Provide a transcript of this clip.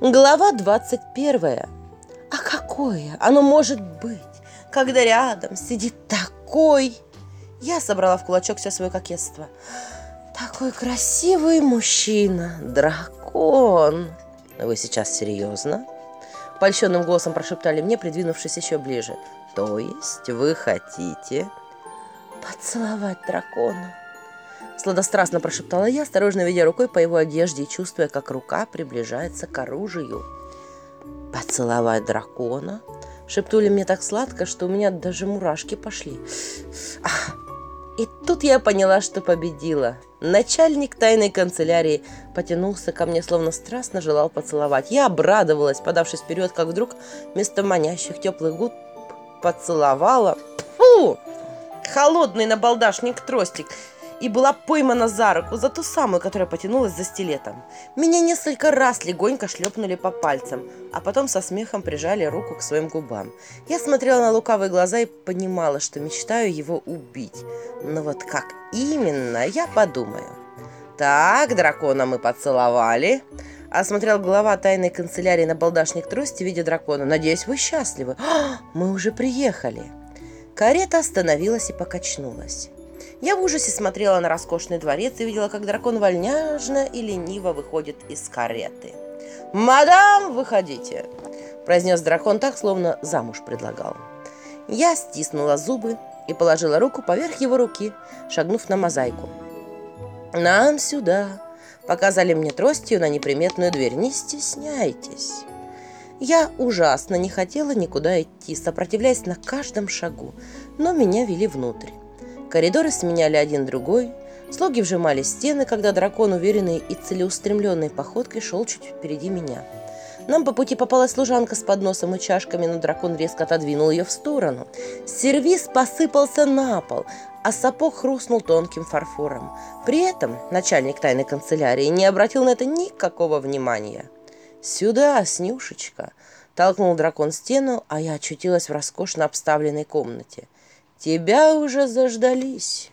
Глава 21. А какое оно может быть, когда рядом сидит такой... Я собрала в кулачок все свое кокетство. Такой красивый мужчина, дракон. Вы сейчас серьезно? Польщенным голосом прошептали мне, придвинувшись еще ближе. То есть вы хотите поцеловать дракона? Сладострастно прошептала я, осторожно ведя рукой по его одежде и чувствуя, как рука приближается к оружию. «Поцеловать дракона?» Шептули мне так сладко, что у меня даже мурашки пошли. Ах, и тут я поняла, что победила. Начальник тайной канцелярии потянулся ко мне, словно страстно желал поцеловать. Я обрадовалась, подавшись вперед, как вдруг вместо манящих теплых губ поцеловала. Фу! Холодный набалдашник тростик и была поймана за руку, за ту самую, которая потянулась за стилетом. Меня несколько раз легонько шлепнули по пальцам, а потом со смехом прижали руку к своим губам. Я смотрела на лукавые глаза и понимала, что мечтаю его убить. Но вот как именно, я подумаю. Так, дракона мы поцеловали. Осмотрел глава тайной канцелярии на балдашник трости в виде дракона. Надеюсь, вы счастливы. А, мы уже приехали. Карета остановилась и покачнулась. Я в ужасе смотрела на роскошный дворец и видела, как дракон вольняжно и лениво выходит из кареты. «Мадам, выходите!» – произнес дракон так, словно замуж предлагал. Я стиснула зубы и положила руку поверх его руки, шагнув на мозаику. «Нам сюда!» – показали мне тростью на неприметную дверь. «Не стесняйтесь!» Я ужасно не хотела никуда идти, сопротивляясь на каждом шагу, но меня вели внутрь. Коридоры сменяли один другой, слуги вжимали стены, когда дракон, уверенный и целеустремленной походкой, шел чуть впереди меня. Нам по пути попалась служанка с подносом и чашками, но дракон резко отодвинул ее в сторону. Сервис посыпался на пол, а сапог хрустнул тонким фарфором. При этом начальник тайной канцелярии не обратил на это никакого внимания. «Сюда, Снюшечка!» – толкнул дракон стену, а я очутилась в роскошно обставленной комнате – Тебя уже заждались.